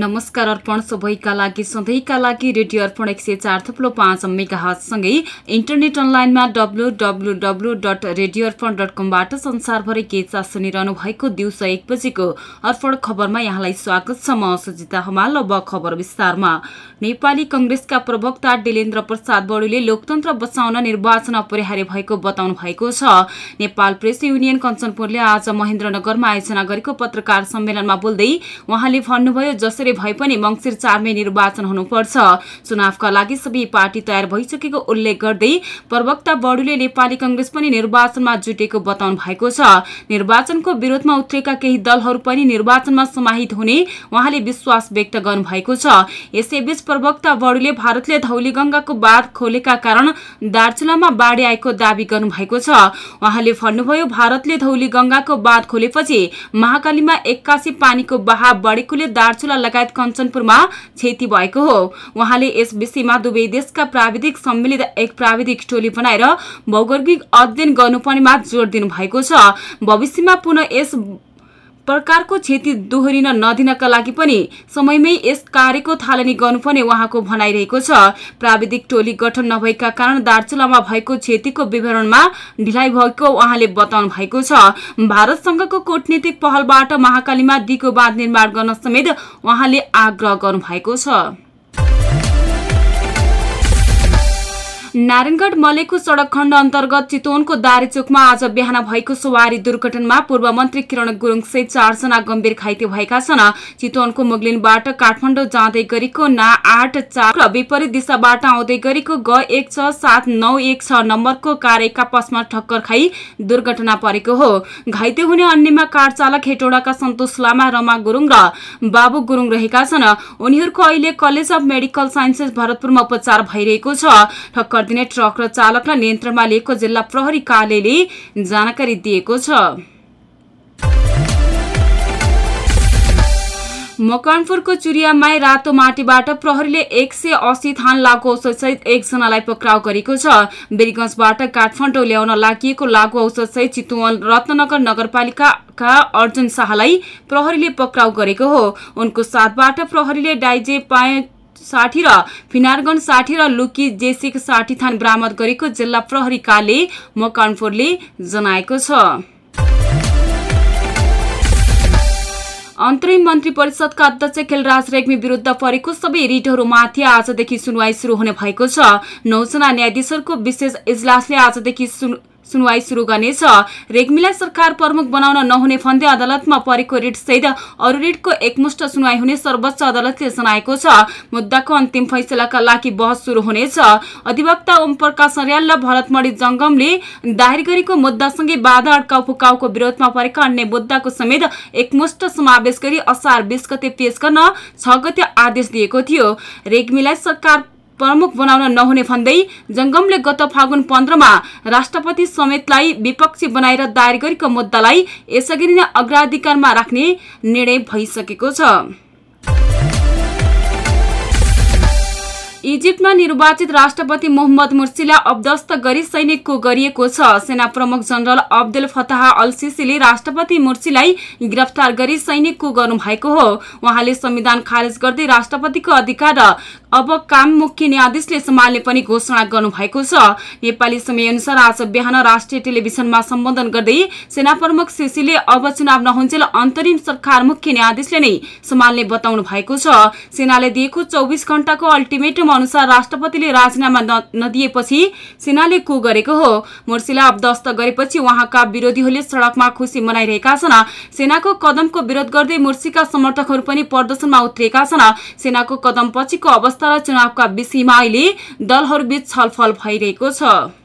नमस्कार अर्पण सबैका लागि सधैँका लागि रेडियो अर्पण एक सय चार थुप्लो पाँच मेगाहजसँगै इन्टरनेट अनलाइनमा W W W dot radio Arpan dot कमबाट संसारभरि के चा सुनिरहनु भएको दिउँसो एक बजेको अर्पण खबरमा यहाँलाई स्वागत छ म सुजिता हमाल अब खबर विस्तारमा। नेपाली कंग्रेसका प्रवक्ता डिलेन्द्र प्रसाद बडुले लोकतन्त्र बचाउन निर्वाचन अपरिहार्य भएको बताउनु भएको छ। नेपाल प्रेस युनियन कञ्चनपुरले आज महेन्द्रनगरमा आयोजना गरेको पत्रकार सम्मेलनमा बोल्दै उहाँले भन्नुभयो जसरी जसरी भए पनि मंगिर चारमै निर्वाचन हुनुपर्छ। चुनावका लागि सबै पार्टी तयार भइसकेको उल्लेख गर्दै प्रवक्ता बडुले नेपाली कंग्रेस पनि निर्वाचनमा जुटेको बताउनु भएको छ। निर्वाचनको विरोधमा उत्रेका केही दलहरू पनि निर्वाचनमा समाहित हुने उहाँले विश्वास व्यक्त गर्नुभएको छ। यसैबीच प्रवक्ता बडुले भारतले धौली गंगाको बाँध खोलेका कारण दार्चुलामा बाढ़ी आएको दावी गर्नुभएको छ। उहाँले भन्नुभयो भारतले धौली गंगाको बाँध खोलेपछि महाकालीमा एक्कासी पानीको बहाव बढेकोले दार्चुला लगायत लगायत कञ्चनपुरमा क्षति भएको हो। उहाँले यस विषयमा दुवै देशका प्राविधिक सम्मिलित एक प्राविधिक टोली बनाएर भौगोलिक अध्ययन गर्नुपर्नेमा जोड़ दिनु भएको छ। भविष्यमा पुनः यस प्रकारको क्षति दोहोरिन नदिनका लागि पनि समयमै यस कार्यको थालनी गर्नुपर्ने उहाँको भनाइरहेको छ। प्राविधिक टोली गठन नभएका कारण दार्चुलामा भएको क्षतिको विवरणमा ढिलाइ भएको उहाँले बताउनु भएको छ। भारतसँगको कूटनीतिक पहलबाट महाकालीमा दिगो बाँध निर्माण गर्न समेत उहाँले आग्रह गर्नुभएको छ। नारायणगढ मलेको सड़क खण्ड अन्तर्गत चितवनको दारीचोकमा आज बिहान भएको सवारी दुर्घटनामा पूर्व मन्त्री किरण गुरुङ सहित चारजना गम्भीर घाइते भएका छन्। चितवनको मुगलिनबाट काठमाडौँ जाँदै गरेको ना आठ चार र विपरीत दिशाबाट आउँदै गरेको ग एक छ सात नौ एक छ नम्बरको कार एकापसमा ठक्कर खाई दुर्घटना परेको हो। घाइते हुने अन्यमा कार चालक हेटौडाका सन्तोष लामा रमा गुरुङ र बाबु गुरुङ रहेका छन्। उनीहरूको अहिले कलेज अफ मेडिकल साइन्सेस भरतपुरमा उपचार भइरहेको छ। गरिदिने ट्रक र चालकलाई नियन्त्रणमा लिएको जिल्ला प्रहरी कार्यालयले जानकारी दिएको छ। मकवानपुरको चुरियामाई रातो माटीबाट प्रहरीले एक सय अस्सी थान लागु औषधसहित एकजनालाई पक्राउ गरेको छ। बेरीगंजबाट काठमाडौँ ल्याउन लागि लागु औषधसहित चितुवन रत्नगर नगरपालिकाका अर्जुन शाहलाई प्रहरीले पक्राउ गरेको हो। उनको साथबाट प्रहरीले डाइजे पाए साठी र फिनारगन साठी र लुकी जेसिक साठी थान बरामद गरेको जिल्ला प्रहरी कार्य मकनपुरले जनाएको छ। अन्तरिम मन्त्री परिषदका अध्यक्ष खेलराज रेग्मी विरूद्ध परेको सबै रिटहरूमाथि आजदेखि सुनवाई शुरू हुने भएको छ। नौजना न्यायाधीशहरूको विशेष इजलासले आजदेखि सुनवाई शुरू गर्नेछ। रेग्मीलाई सरकार प्रमुख बनाउन नहुने भन्दै अदालतमा परेको रिट सहित अरू रिटको एकमुष्ट सुनवाई हुने सर्वोच्च अदालतले जनाएको छ। मुद्दाको अन्तिम फैसलाका लागि बहस शुरू हुनेछ। अधिवक्ता ओम प्रकाश अर्याल र भरतमणी जंगमले दायर गरेको मुद्दासँगै बाधा अड्काउ फुकाउको विरोधमा परेका अन्य मुद्दाको समेत एकमुष्ट समावेश गरी असार बीस गते पेश गर्न छ गते आदेश दिएको थियो। रेग्मीलाई सरकार प्रमुख बनाउन नहुने भन्दै जंगमले गत फागुन पन्ध्रमा राष्ट्रपति समेतलाई विपक्षी बनाएर दायर गरेको मुद्दालाई यसअघि नै अग्राधिकारमा राख्ने निर्णय भइसकेको छ। इजिप्टमा निर्वाचित राष्ट्रपति मोहम्मद मुर्सीलाई अब्दस्त गरी सैनिकको गरिएको छ। सेना प्रमुख जनरल अब्दुल फताह अल सिसीले राष्ट्रपति मुर्सीलाई गिरफ्तार गरी सैनिकको गर्नुभएको हो। उहाँले संविधान खारेज गर्दै राष्ट्रपतिको अधिकार र अब काम मुख्य न्यायाधीशले सम्हाल्ने पनि घोषणा गर्नुभएको छ। नेपाली समय अनुसार आज बिहान राष्ट्रिय टेलिभिजनमा सम्बोधन गर्दै सेना प्रमुख सिसीले अब चुनाव नहुन्जेल अन्तरिम सरकार मुख्य न्यायाधीशले नै सम्हाल्ने बताउनु भएको छ। सेनाले दिएको चौबिस घण्टाको अल्टिमेटम अनुसार राष्ट्रपतिले राजीनामा नदिएपछि सेनाले कु गरेको हो। मुर्सीलाई अबदस्त गरेपछि उहाँका विरोधीहरूले सड़कमा खुशी मनाइरहेका छन्। सेनाको कदमको विरोध गर्दै मुर्सीका समर्थकहरू पनि प्रदर्शनमा उत्रिएका छन्। सेनाको कदम पछिको अवस्था तर चुनावका विषयमा अहिले दलहरूबीच छलफल भइरहेको छ।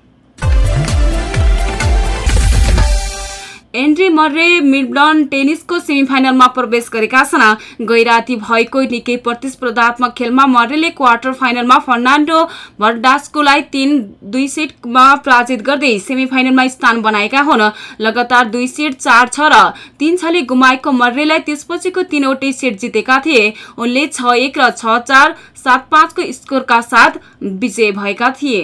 एन्ड्री मर्रे मिडलन टेनिसको सेमिफाइनलमा प्रवेश गरेका छन्। गैराती भएको निकै प्रतिस्पर्धात्मक खेलमा मर्रेले क्वार्टर फाइनलमा फर्नान्डो भर्डास्कोलाई तीन दुई सेटमा पराजित गर्दै सेमिफाइनलमा स्थान बनाएका हुन्। लगातार दुई सेट चार छ र तीन छले गुमाएको मर्रेलाई त्यसपछिको तीनवटै सेट जितेका थिए। उनले छ एक र छ चार सात पाँचको स्कोरका साथ विजय भएका थिए।